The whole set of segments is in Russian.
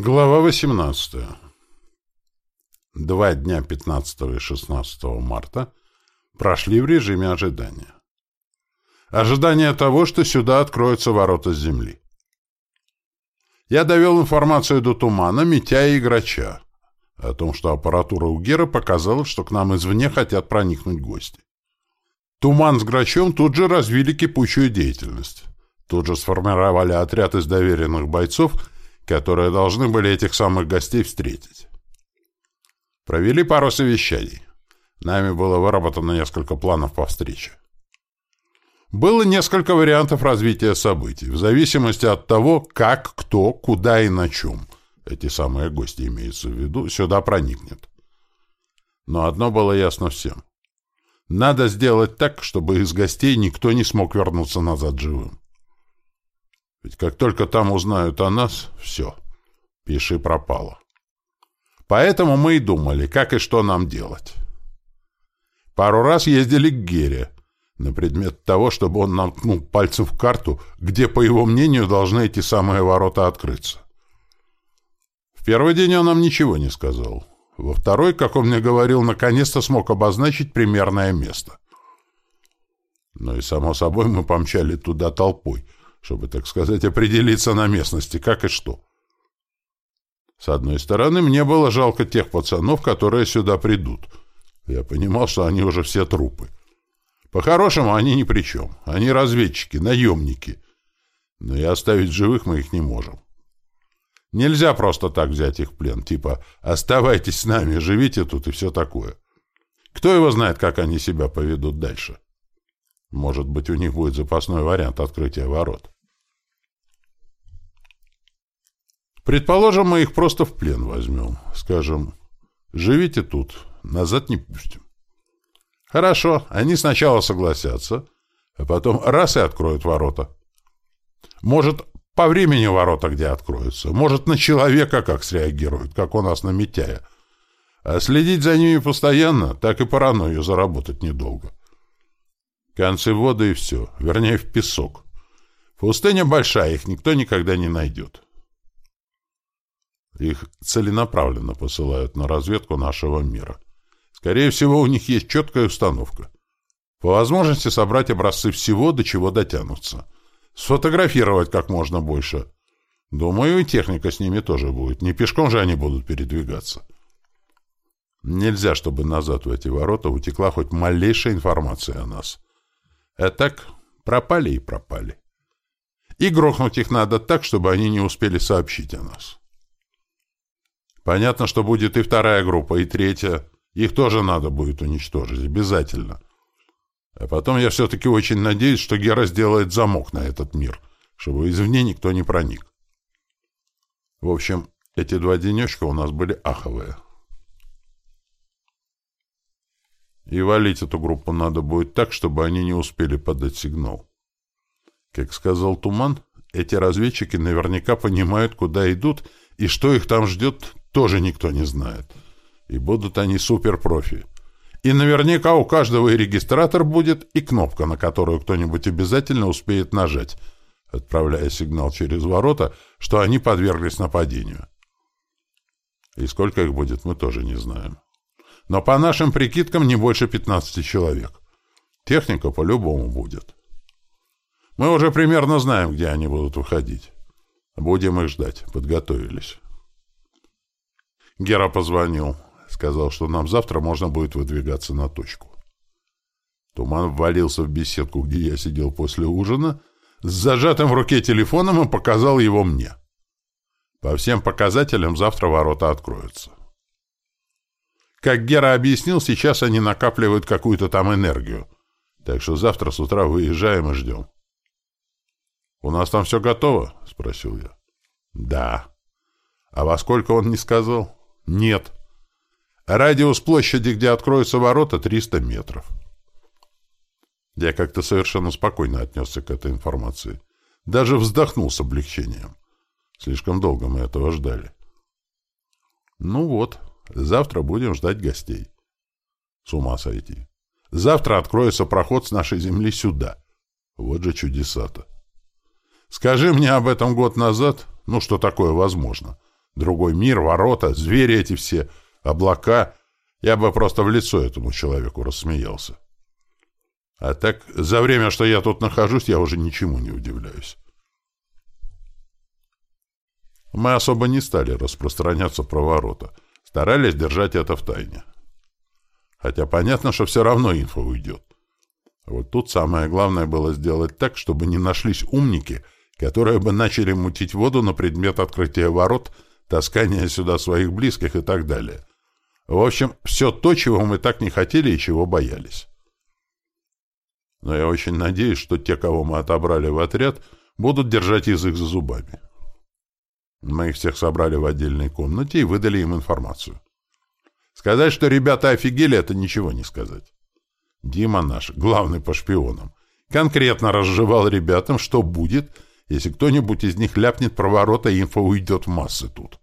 Глава 18. Два дня 15 и 16 марта прошли в режиме ожидания. Ожидание того, что сюда откроются ворота земли. Я довел информацию до Тумана, Митя и Грача о том, что аппаратура у Гера показала, что к нам извне хотят проникнуть гости. Туман с Грачом тут же развили кипучую деятельность. Тут же сформировали отряд из доверенных бойцов – которые должны были этих самых гостей встретить. Провели пару совещаний. Нами было выработано несколько планов по встрече. Было несколько вариантов развития событий, в зависимости от того, как, кто, куда и на чем, эти самые гости имеются в виду, сюда проникнет. Но одно было ясно всем. Надо сделать так, чтобы из гостей никто не смог вернуться назад живым. Ведь как только там узнают о нас, все, пиши пропало. Поэтому мы и думали, как и что нам делать. Пару раз ездили к Гере на предмет того, чтобы он нам ткнул пальцем в карту, где, по его мнению, должны эти самые ворота открыться. В первый день он нам ничего не сказал. Во второй, как он мне говорил, наконец-то смог обозначить примерное место. Ну и, само собой, мы помчали туда толпой — чтобы, так сказать, определиться на местности, как и что. С одной стороны, мне было жалко тех пацанов, которые сюда придут. Я понимал, что они уже все трупы. По-хорошему, они ни при чем. Они разведчики, наемники. Но и оставить живых мы их не можем. Нельзя просто так взять их в плен, типа «оставайтесь с нами, живите тут» и все такое. Кто его знает, как они себя поведут дальше? Может быть, у них будет запасной вариант открытия ворот. Предположим, мы их просто в плен возьмем. Скажем, живите тут, назад не пустим. Хорошо, они сначала согласятся, а потом раз и откроют ворота. Может, по времени ворота где откроются, может, на человека как среагируют, как у нас на Митяя. А следить за ними постоянно, так и паранойю заработать недолго. Концы в воду и все, вернее, в песок. Пустыня большая, их никто никогда не найдет. Их целенаправленно посылают на разведку нашего мира. Скорее всего, у них есть четкая установка. По возможности собрать образцы всего, до чего дотянутся. Сфотографировать как можно больше. Думаю, и техника с ними тоже будет. Не пешком же они будут передвигаться. Нельзя, чтобы назад в эти ворота утекла хоть малейшая информация о нас. А так пропали и пропали. И грохнуть их надо так, чтобы они не успели сообщить о нас. Понятно, что будет и вторая группа, и третья. Их тоже надо будет уничтожить, обязательно. А потом я все-таки очень надеюсь, что Гера сделает замок на этот мир, чтобы извне никто не проник. В общем, эти два денечка у нас были аховые. И валить эту группу надо будет так, чтобы они не успели подать сигнал. Как сказал Туман, эти разведчики наверняка понимают, куда идут, и что их там ждет, тоже никто не знает. И будут они суперпрофи. И наверняка у каждого и регистратор будет, и кнопка, на которую кто-нибудь обязательно успеет нажать, отправляя сигнал через ворота, что они подверглись нападению. И сколько их будет, мы тоже не знаем. Но по нашим прикидкам не больше 15 человек. Техника по-любому будет. Мы уже примерно знаем, где они будут выходить. Будем их ждать. Подготовились. Гера позвонил. Сказал, что нам завтра можно будет выдвигаться на точку. Туман ввалился в беседку, где я сидел после ужина, с зажатым в руке телефоном и показал его мне. По всем показателям завтра ворота откроются. Как Гера объяснил, сейчас они накапливают какую-то там энергию. Так что завтра с утра выезжаем и ждем. — У нас там все готово? — спросил я. — Да. — А во сколько он не сказал? — Нет. Радиус площади, где откроются ворота, 300 метров. Я как-то совершенно спокойно отнесся к этой информации. Даже вздохнул с облегчением. Слишком долго мы этого ждали. Ну вот, Завтра будем ждать гостей. С ума сойти. Завтра откроется проход с нашей земли сюда. Вот же чудеса-то. Скажи мне об этом год назад, ну что такое возможно. Другой мир, ворота, звери эти все, облака. Я бы просто в лицо этому человеку рассмеялся. А так, за время, что я тут нахожусь, я уже ничему не удивляюсь. Мы особо не стали распространяться про ворота. Старались держать это в тайне. Хотя понятно, что все равно инфа уйдет. Вот тут самое главное было сделать так, чтобы не нашлись умники, которые бы начали мутить воду на предмет открытия ворот, таскания сюда своих близких и так далее. В общем, все то, чего мы так не хотели и чего боялись. Но я очень надеюсь, что те, кого мы отобрали в отряд, будут держать язык за зубами. Мы их всех собрали в отдельной комнате и выдали им информацию. Сказать, что ребята офигели, это ничего не сказать. Дима наш, главный по шпионам, конкретно разжевал ребятам, что будет, если кто-нибудь из них ляпнет про ворота, и инфа уйдет в массы тут.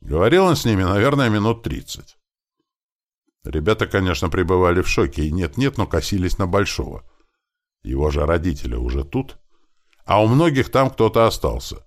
Говорил он с ними, наверное, минут тридцать. Ребята, конечно, пребывали в шоке, и нет-нет, но косились на Большого. Его же родители уже тут, а у многих там кто-то остался.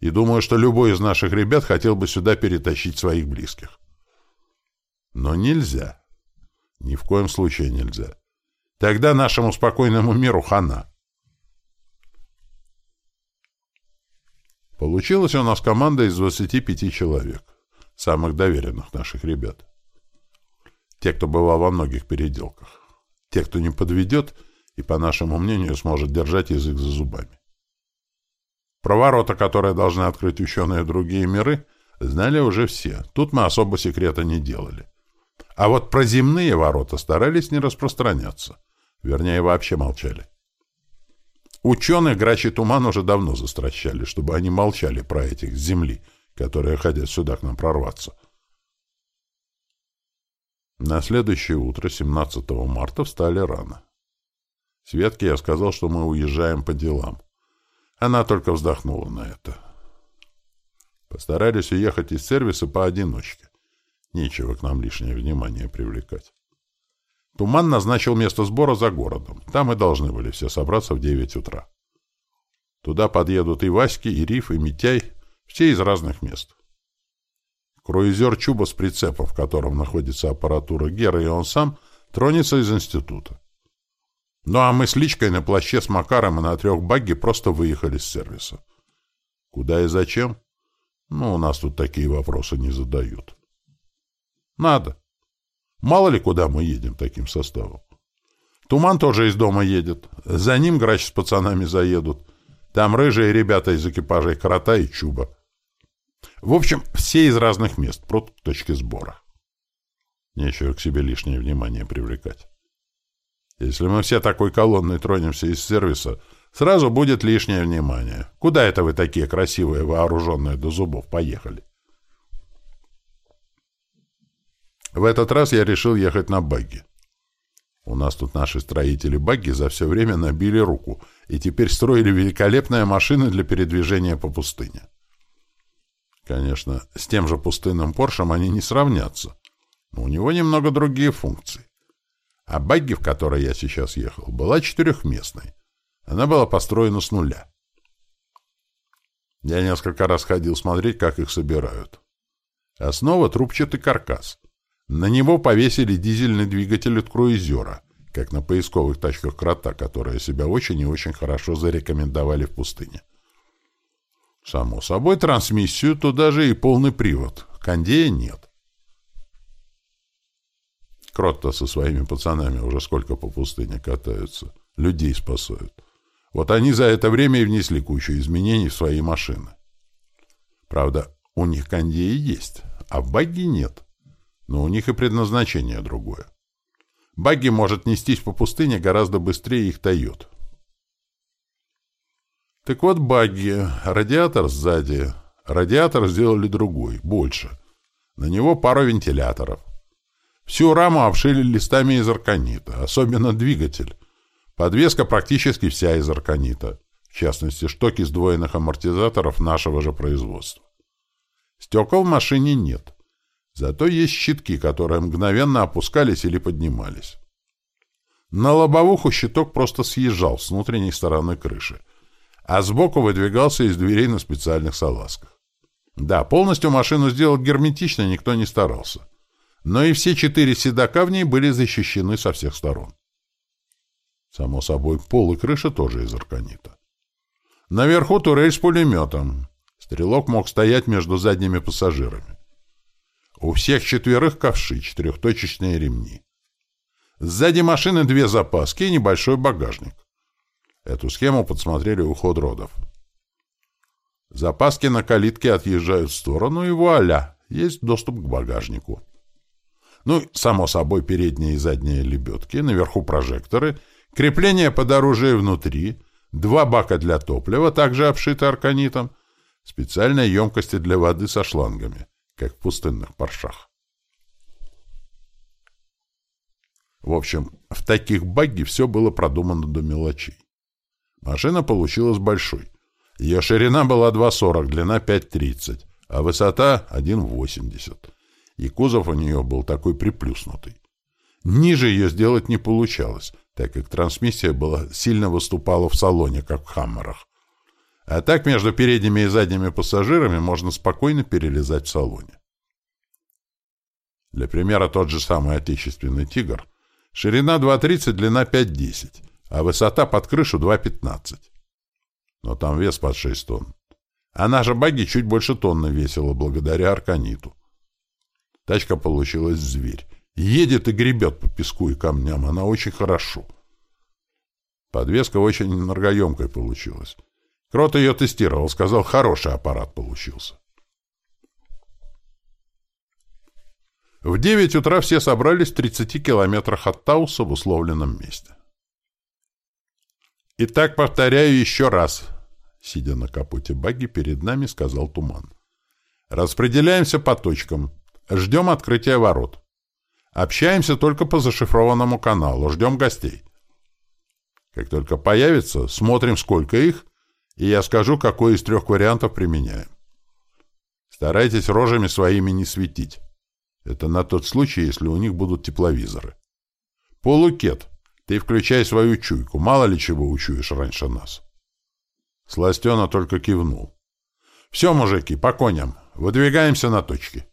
И думаю, что любой из наших ребят хотел бы сюда перетащить своих близких. Но нельзя. Ни в коем случае нельзя. Тогда нашему спокойному миру хана. Получилась у нас команда из 25 человек, самых доверенных наших ребят. Те, кто бывал во многих переделках. Те, кто не подведет и, по нашему мнению, сможет держать язык за зубами. Про ворота, которые должны открыть ученые другие миры, знали уже все. Тут мы особо секрета не делали. А вот про земные ворота старались не распространяться. Вернее, вообще молчали. Ученых Грач Туман уже давно застращали, чтобы они молчали про этих земли, которые хотят сюда к нам прорваться. На следующее утро, 17 марта, встали рано. Светке я сказал, что мы уезжаем по делам. Она только вздохнула на это. Постарались уехать из сервиса поодиночке. Нечего к нам лишнее внимание привлекать. Туман назначил место сбора за городом. Там и должны были все собраться в девять утра. Туда подъедут и Васьки, и Риф, и Митяй, все из разных мест. Круизер Чуба с прицепом, в котором находится аппаратура Гера, и он сам, тронется из института. Ну а мы с Личкой на плаще с Макаром и на трех багги просто выехали с сервиса. Куда и зачем? Ну, у нас тут такие вопросы не задают. Надо. Мало ли, куда мы едем таким составом. Туман тоже из дома едет. За ним грач с пацанами заедут. Там рыжие ребята из экипажей Крота и Чуба. В общем, все из разных мест, прут к точке сбора. Нечего к себе лишнее внимание привлекать. Если мы все такой колонной тронемся из сервиса, сразу будет лишнее внимание. Куда это вы такие красивые, вооруженные до зубов, поехали? В этот раз я решил ехать на багги. У нас тут наши строители багги за все время набили руку и теперь строили великолепные машины для передвижения по пустыне. Конечно, с тем же пустынным Поршем они не сравнятся, но у него немного другие функции. А багги, в которой я сейчас ехал, была четырехместной. Она была построена с нуля. Я несколько раз ходил смотреть, как их собирают. Основа — трубчатый каркас. На него повесили дизельный двигатель от круизера, как на поисковых тачках крота, которые себя очень и очень хорошо зарекомендовали в пустыне. Само собой, трансмиссию туда же и полный привод. Кондея нет. Крот-то со своими пацанами уже сколько по пустыне катаются. Людей спасают. Вот они за это время и внесли кучу изменений в свои машины. Правда, у них кондеи есть, а в багги нет но у них и предназначение другое. Багги может нестись по пустыне гораздо быстрее их Тойот. Так вот, багги, радиатор сзади. Радиатор сделали другой, больше. На него пару вентиляторов. Всю раму обшили листами из арканита, особенно двигатель. Подвеска практически вся из арканита, в частности, штоки сдвоенных амортизаторов нашего же производства. Стекол в машине нет. Зато есть щитки, которые мгновенно опускались или поднимались. На лобовуху щиток просто съезжал с внутренней стороны крыши, а сбоку выдвигался из дверей на специальных салазках. Да, полностью машину сделать герметично никто не старался. Но и все четыре седока в ней были защищены со всех сторон. Само собой, пол и крыша тоже из арканита. Наверху турель с пулеметом. Стрелок мог стоять между задними пассажирами. У всех четверых ковши, четырехточечные ремни. Сзади машины две запаски и небольшой багажник. Эту схему подсмотрели у ходродов. Запаски на калитке отъезжают в сторону, и вуаля, есть доступ к багажнику. Ну, само собой, передние и задние лебедки, наверху прожекторы, крепление под оружие внутри, два бака для топлива, также обшиты арканитом, специальные емкости для воды со шлангами, как в пустынных паршах. В общем, в таких багги все было продумано до мелочей. Машина получилась большой. Ее ширина была 2,40, длина 5,30, а высота 1,80. И кузов у нее был такой приплюснутый. Ниже ее сделать не получалось, так как трансмиссия была сильно выступала в салоне, как в «Хаммерах». А так между передними и задними пассажирами можно спокойно перелезать в салоне. Для примера тот же самый отечественный «Тигр». Ширина 2,30, длина 5,10, а высота под крышу 2,15 но там вес под 6 тонн. А наша багги чуть больше тонны весила благодаря арканиту. Тачка получилась зверь. Едет и гребет по песку и камням. Она очень хорошо. Подвеска очень энергоемкой получилась. Крот ее тестировал, сказал, хороший аппарат получился. В 9 утра все собрались в 30 километрах от Тауса в условленном месте. Итак, повторяю еще раз. Сидя на капоте багги, перед нами сказал Туман. «Распределяемся по точкам. Ждем открытия ворот. Общаемся только по зашифрованному каналу. Ждем гостей. Как только появится, смотрим, сколько их, и я скажу, какой из трех вариантов применяем. Старайтесь рожами своими не светить. Это на тот случай, если у них будут тепловизоры. Полукет, ты включай свою чуйку. Мало ли чего учуешь раньше нас. Сластена только кивнул. «Все, мужики, по коням. Выдвигаемся на точки».